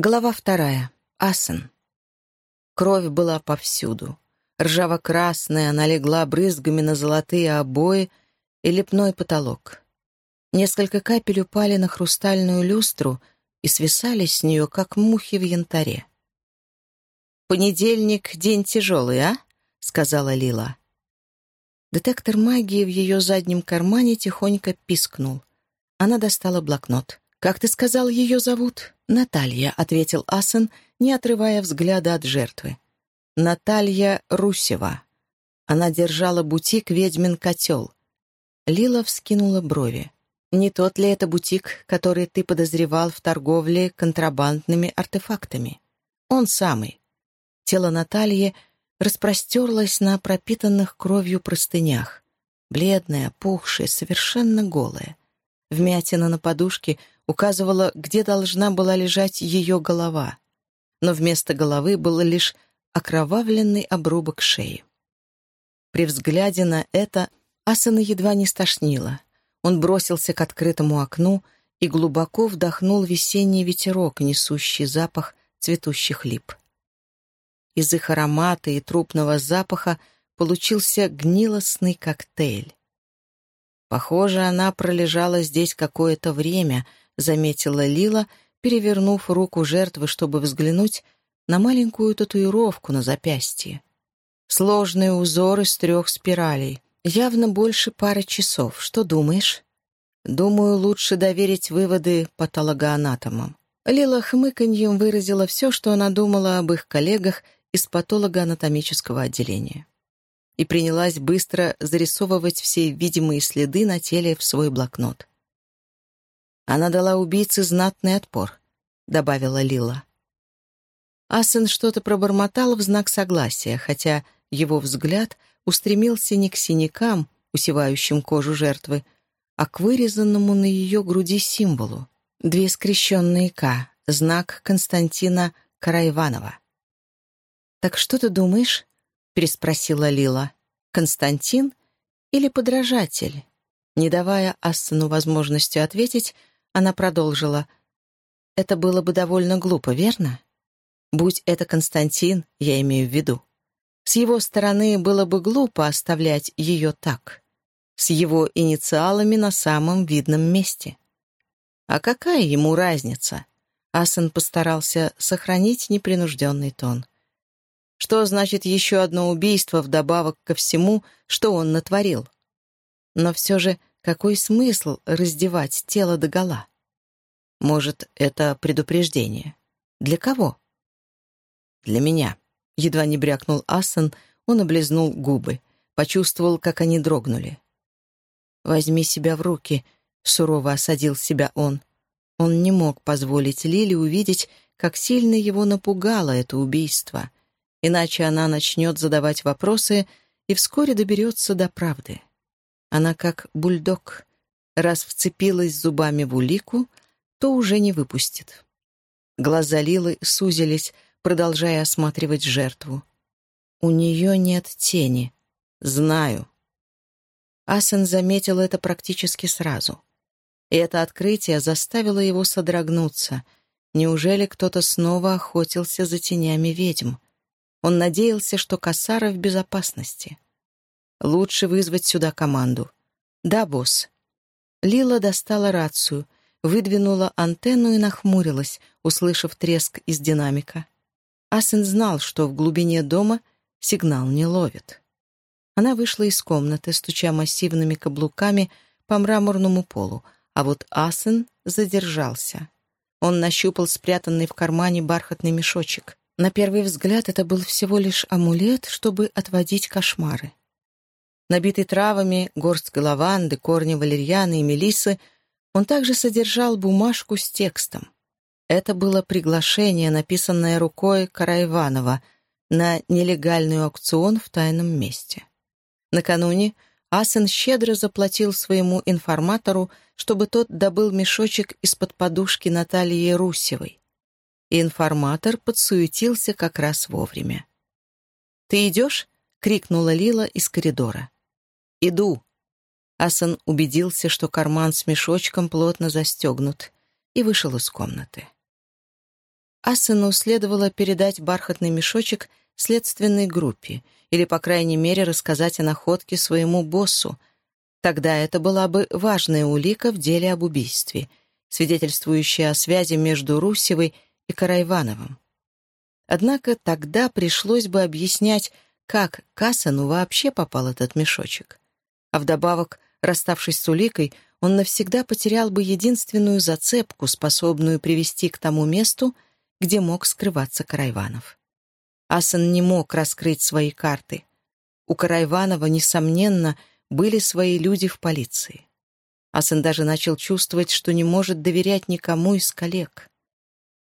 Глава вторая. Асен. Кровь была повсюду. Ржаво-красная, она легла брызгами на золотые обои и лепной потолок. Несколько капель упали на хрустальную люстру и свисали с нее, как мухи в янтаре. «Понедельник — день тяжелый, а?» — сказала Лила. Детектор магии в ее заднем кармане тихонько пискнул. Она достала блокнот. «Как ты сказал, ее зовут?» «Наталья», — ответил Асан, не отрывая взгляда от жертвы. «Наталья Русева». Она держала бутик «Ведьмин котел». Лила вскинула брови. «Не тот ли это бутик, который ты подозревал в торговле контрабандными артефактами?» «Он самый». Тело Натальи распростерлось на пропитанных кровью простынях. Бледное, пухшее, совершенно голое. Вмятина на подушке указывала, где должна была лежать ее голова, но вместо головы был лишь окровавленный обрубок шеи. При взгляде на это Асана едва не стошнило. Он бросился к открытому окну и глубоко вдохнул весенний ветерок, несущий запах цветущих лип. Из их аромата и трупного запаха получился гнилостный коктейль. Похоже, она пролежала здесь какое-то время, заметила Лила, перевернув руку жертвы, чтобы взглянуть на маленькую татуировку на запястье. Сложные узоры из трех спиралей. Явно больше пары часов. Что думаешь? Думаю, лучше доверить выводы патологоанатомам. Лила хмыканьем выразила все, что она думала об их коллегах из патологоанатомического отделения. И принялась быстро зарисовывать все видимые следы на теле в свой блокнот. Она дала убийце знатный отпор», — добавила Лила. Асен что-то пробормотал в знак согласия, хотя его взгляд устремился не к синякам, усевающим кожу жертвы, а к вырезанному на ее груди символу. Две скрещенные «К», знак Константина Караиванова. «Так что ты думаешь?» — переспросила Лила. «Константин или подражатель?» Не давая Ассену возможности ответить, она продолжила. «Это было бы довольно глупо, верно? Будь это Константин, я имею в виду. С его стороны было бы глупо оставлять ее так, с его инициалами на самом видном месте. А какая ему разница?» Асан постарался сохранить непринужденный тон. Что значит еще одно убийство вдобавок ко всему, что он натворил? Но все же какой смысл раздевать тело догола? Может, это предупреждение? Для кого? Для меня. Едва не брякнул Асан, он облизнул губы, почувствовал, как они дрогнули. «Возьми себя в руки», — сурово осадил себя он. Он не мог позволить Лиле увидеть, как сильно его напугало это убийство, иначе она начнет задавать вопросы и вскоре доберется до правды. Она как бульдог. Раз вцепилась зубами в улику, то уже не выпустит. Глаза Лилы сузились, продолжая осматривать жертву. «У нее нет тени. Знаю». Асен заметил это практически сразу. И это открытие заставило его содрогнуться. Неужели кто-то снова охотился за тенями ведьм? Он надеялся, что Касара в безопасности. Лучше вызвать сюда команду. Да, босс. Лила достала рацию, выдвинула антенну и нахмурилась, услышав треск из динамика. Асен знал, что в глубине дома сигнал не ловит. Она вышла из комнаты, стуча массивными каблуками по мраморному полу, а вот Асен задержался. Он нащупал спрятанный в кармане бархатный мешочек. На первый взгляд это был всего лишь амулет, чтобы отводить кошмары. Набитый травами, горсткой лаванды, корни валерьяны и мелисы, он также содержал бумажку с текстом. Это было приглашение, написанное рукой Караиванова на нелегальный аукцион в тайном месте. Накануне Асен щедро заплатил своему информатору, чтобы тот добыл мешочек из-под подушки Натальи Русевой. И информатор подсуетился как раз вовремя. «Ты идешь?» — крикнула Лила из коридора. «Иду». Асан убедился, что карман с мешочком плотно застегнут, и вышел из комнаты. Асену следовало передать бархатный мешочек следственной группе или, по крайней мере, рассказать о находке своему боссу. Тогда это была бы важная улика в деле об убийстве, свидетельствующая о связи между Русевой и Карайвановым. Однако тогда пришлось бы объяснять, как к Асену вообще попал этот мешочек. А вдобавок, расставшись с уликой, он навсегда потерял бы единственную зацепку, способную привести к тому месту, где мог скрываться Карайванов. Асан не мог раскрыть свои карты. У Карайванова, несомненно, были свои люди в полиции. Асан даже начал чувствовать, что не может доверять никому из коллег.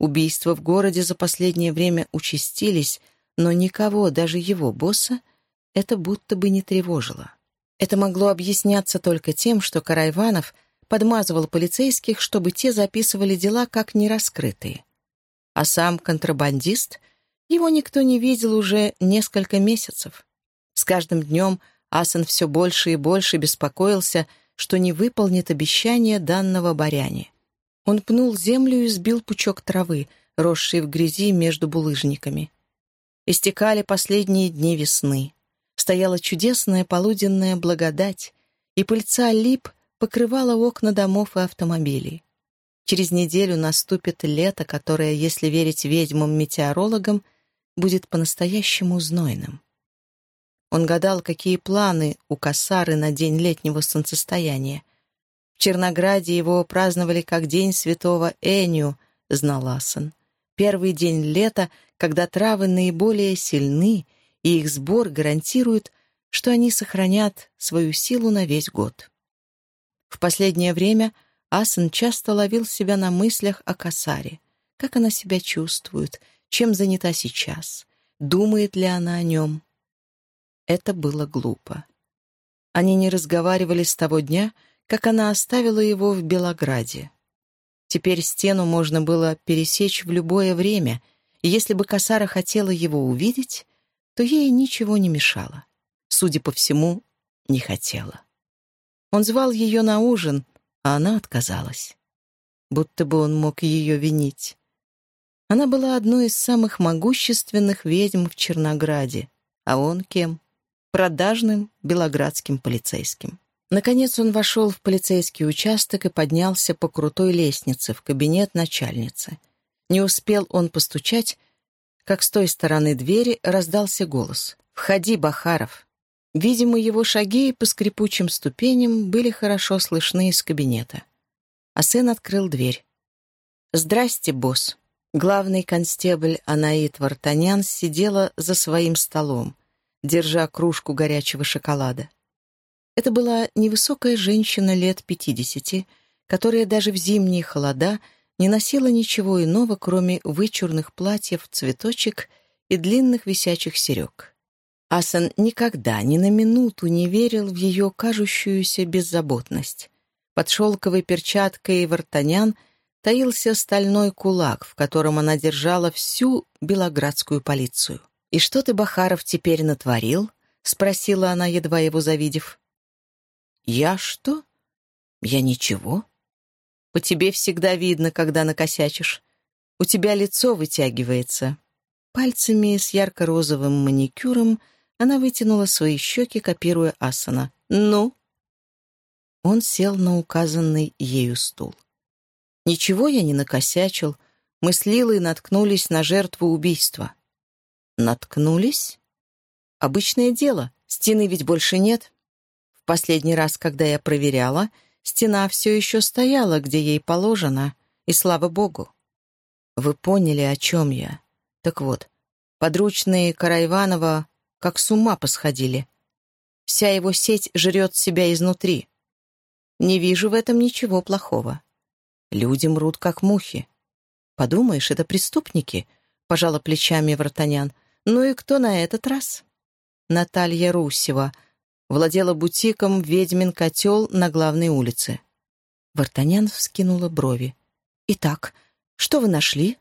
Убийства в городе за последнее время участились, но никого, даже его босса, это будто бы не тревожило. Это могло объясняться только тем, что Карайванов подмазывал полицейских, чтобы те записывали дела как нераскрытые. А сам контрабандист, его никто не видел уже несколько месяцев. С каждым днем Асан все больше и больше беспокоился, что не выполнит обещание данного баряне. Он пнул землю и сбил пучок травы, росший в грязи между булыжниками. Истекали последние дни весны стояла чудесная полуденная благодать, и пыльца лип покрывала окна домов и автомобилей. Через неделю наступит лето, которое, если верить ведьмам-метеорологам, будет по-настоящему знойным. Он гадал, какие планы у Касары на день летнего солнцестояния. В Чернограде его праздновали как День святого Энию, знал Асан. Первый день лета, когда травы наиболее сильны — и их сбор гарантирует, что они сохранят свою силу на весь год. В последнее время Асан часто ловил себя на мыслях о Касаре, как она себя чувствует, чем занята сейчас, думает ли она о нем. Это было глупо. Они не разговаривали с того дня, как она оставила его в Белограде. Теперь стену можно было пересечь в любое время, и если бы Касара хотела его увидеть, то ей ничего не мешало. Судя по всему, не хотела. Он звал ее на ужин, а она отказалась. Будто бы он мог ее винить. Она была одной из самых могущественных ведьм в Чернограде, а он кем? Продажным белоградским полицейским. Наконец он вошел в полицейский участок и поднялся по крутой лестнице в кабинет начальницы. Не успел он постучать, как с той стороны двери раздался голос. «Входи, Бахаров!» Видимо, его шаги по скрипучим ступеням были хорошо слышны из кабинета. А сын открыл дверь. «Здрасте, босс!» Главный констебль Анаит Вартанян сидела за своим столом, держа кружку горячего шоколада. Это была невысокая женщина лет пятидесяти, которая даже в зимние холода — не носила ничего иного, кроме вычурных платьев, цветочек и длинных висячих серег. Асан никогда, ни на минуту не верил в ее кажущуюся беззаботность. Под шелковой перчаткой Вартанян таился стальной кулак, в котором она держала всю белоградскую полицию. «И что ты, Бахаров, теперь натворил?» — спросила она, едва его завидев. «Я что? Я ничего. По тебе всегда видно, когда накосячишь. У тебя лицо вытягивается». Пальцами с ярко-розовым маникюром она вытянула свои щеки, копируя асана. «Ну?» Он сел на указанный ею стул. «Ничего я не накосячил. Мы с Лилой наткнулись на жертву убийства». «Наткнулись?» «Обычное дело. Стены ведь больше нет. Последний раз, когда я проверяла, Стена все еще стояла, где ей положено, и слава богу. Вы поняли, о чем я. Так вот, подручные Карайванова как с ума посходили. Вся его сеть жрет себя изнутри. Не вижу в этом ничего плохого. Люди мрут, как мухи. Подумаешь, это преступники, — пожала плечами Вартанян. Ну и кто на этот раз? Наталья Русева — владела бутиком «Ведьмин котел» на главной улице. Вартанян вскинула брови. «Итак, что вы нашли?»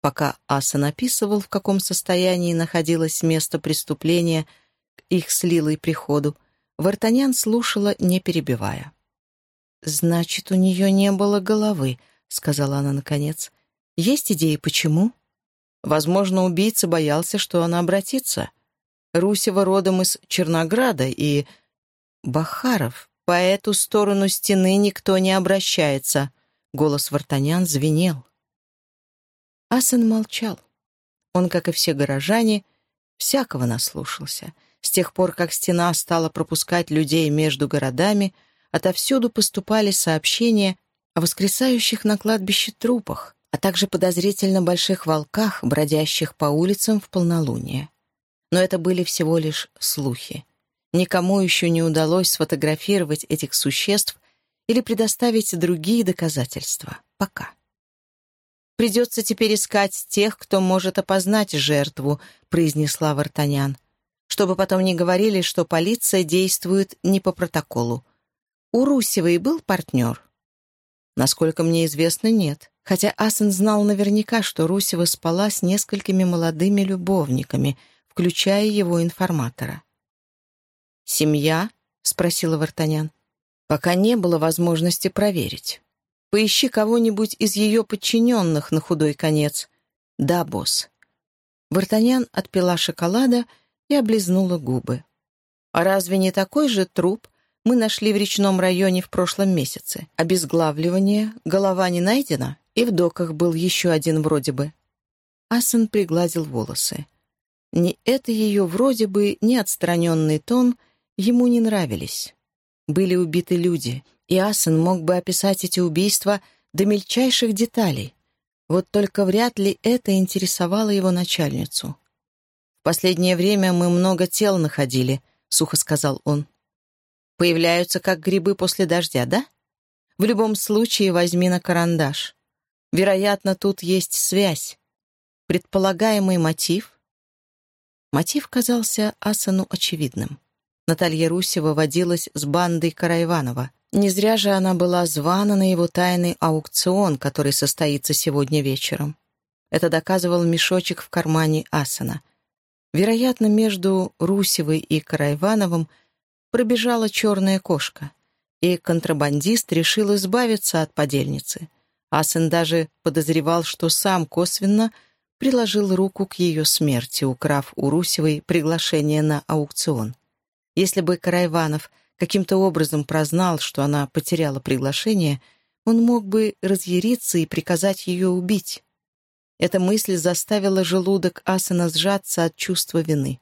Пока Аса написывал, в каком состоянии находилось место преступления их с Лилой приходу, Вартанян слушала, не перебивая. «Значит, у нее не было головы», — сказала она наконец. Есть идеи, почему? Возможно, убийца боялся, что она обратится. Русева родом из Чернограда и... Бахаров. По эту сторону стены никто не обращается. Голос Вартанян звенел. Асан молчал. Он, как и все горожане, всякого наслушался. С тех пор, как стена стала пропускать людей между городами, отовсюду поступали сообщения о воскресающих на кладбище трупах, а также подозрительно больших волках, бродящих по улицам в полнолуние. Но это были всего лишь слухи. Никому еще не удалось сфотографировать этих существ или предоставить другие доказательства. Пока. «Придется теперь искать тех, кто может опознать жертву», — произнесла Вартанян. «Чтобы потом не говорили, что полиция действует не по протоколу. У Русевой был партнер?» Насколько мне известно, нет. Хотя Асен знал наверняка, что Русева спала с несколькими молодыми любовниками, включая его информатора. «Семья?» — спросила Вартанян. «Пока не было возможности проверить. Поищи кого-нибудь из ее подчиненных на худой конец. Да, босс». Вартанян отпила шоколада и облизнула губы. «А разве не такой же труп мы нашли в речном районе в прошлом месяце. Обезглавливание, голова не найдена, и в доках был еще один вроде бы. Асан пригладил волосы. Ни это ее вроде бы, ни отстраненный тон ему не нравились. Были убиты люди, и Асан мог бы описать эти убийства до мельчайших деталей. Вот только вряд ли это интересовало его начальницу. «В последнее время мы много тел находили», — сухо сказал он. Появляются как грибы после дождя, да? В любом случае возьми на карандаш. Вероятно, тут есть связь. Предполагаемый мотив? Мотив казался Асану очевидным. Наталья Русева водилась с бандой Караиванова. Не зря же она была звана на его тайный аукцион, который состоится сегодня вечером. Это доказывал мешочек в кармане Асана. Вероятно, между Русевой и Караивановым – пробежала черная кошка, и контрабандист решил избавиться от подельницы. Асен даже подозревал, что сам косвенно приложил руку к ее смерти, украв у Русевой приглашение на аукцион. Если бы Карайванов каким-то образом прознал, что она потеряла приглашение, он мог бы разъяриться и приказать ее убить. Эта мысль заставила желудок Асена сжаться от чувства вины.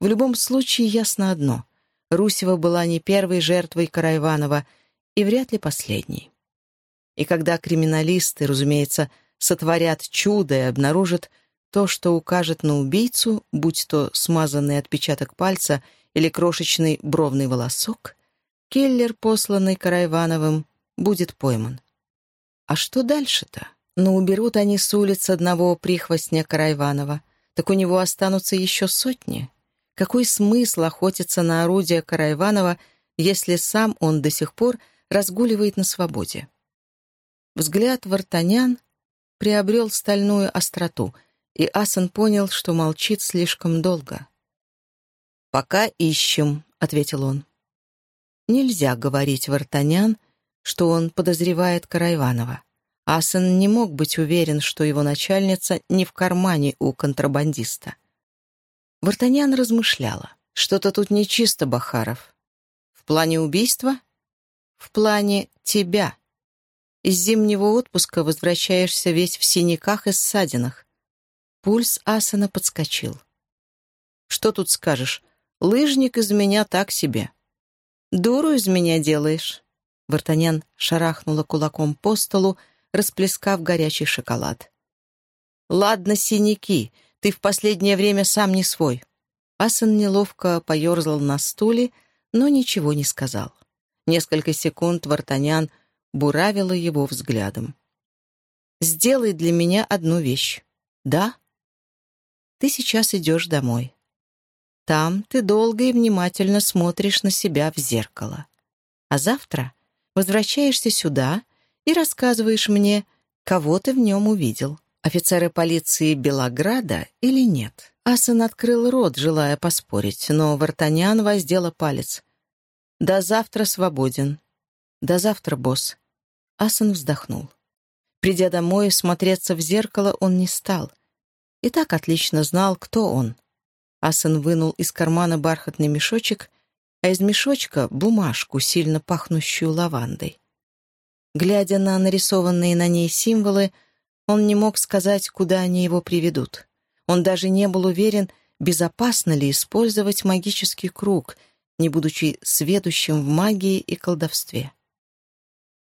В любом случае ясно одно. Русева была не первой жертвой Карайванова и вряд ли последней. И когда криминалисты, разумеется, сотворят чудо и обнаружат то, что укажет на убийцу, будь то смазанный отпечаток пальца или крошечный бровный волосок, киллер, посланный Карайвановым, будет пойман. А что дальше-то? Ну, уберут они с улиц одного прихвостня Карайванова, так у него останутся еще сотни. Какой смысл охотиться на орудие Караиванова, если сам он до сих пор разгуливает на свободе? Взгляд Вартанян приобрел стальную остроту, и Асан понял, что молчит слишком долго. «Пока ищем», — ответил он. Нельзя говорить Вартанян, что он подозревает Караиванова. Асан не мог быть уверен, что его начальница не в кармане у контрабандиста. Вартанян размышляла. «Что-то тут нечисто, Бахаров. В плане убийства? В плане тебя. Из зимнего отпуска возвращаешься весь в синяках и ссадинах. Пульс Асана подскочил. «Что тут скажешь? Лыжник из меня так себе». «Дуру из меня делаешь». Вартанян шарахнула кулаком по столу, расплескав горячий шоколад. «Ладно, синяки. Ты в последнее время сам не свой». Асан неловко поерзал на стуле, но ничего не сказал. Несколько секунд Вартанян буравила его взглядом. «Сделай для меня одну вещь. Да? Ты сейчас идешь домой. Там ты долго и внимательно смотришь на себя в зеркало. А завтра возвращаешься сюда и рассказываешь мне, кого ты в нем увидел офицеры полиции Белограда или нет. Асан открыл рот, желая поспорить, но Вартанян воздела палец. «До завтра свободен. До завтра, босс». Асан вздохнул. Придя домой, смотреться в зеркало он не стал. И так отлично знал, кто он. Асан вынул из кармана бархатный мешочек, а из мешочка — бумажку, сильно пахнущую лавандой. Глядя на нарисованные на ней символы, он не мог сказать, куда они его приведут. Он даже не был уверен, безопасно ли использовать магический круг, не будучи сведущим в магии и колдовстве.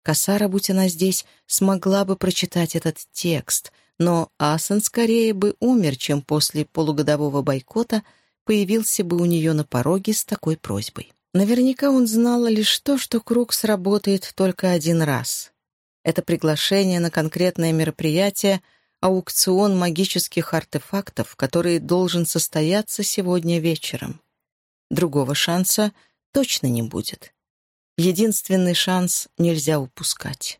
Касара, будь она здесь, смогла бы прочитать этот текст, но Асан скорее бы умер, чем после полугодового бойкота появился бы у нее на пороге с такой просьбой. Наверняка он знал лишь то, что круг сработает только один раз. Это приглашение на конкретное мероприятие — аукцион магических артефактов, который должен состояться сегодня вечером. Другого шанса точно не будет. Единственный шанс нельзя упускать.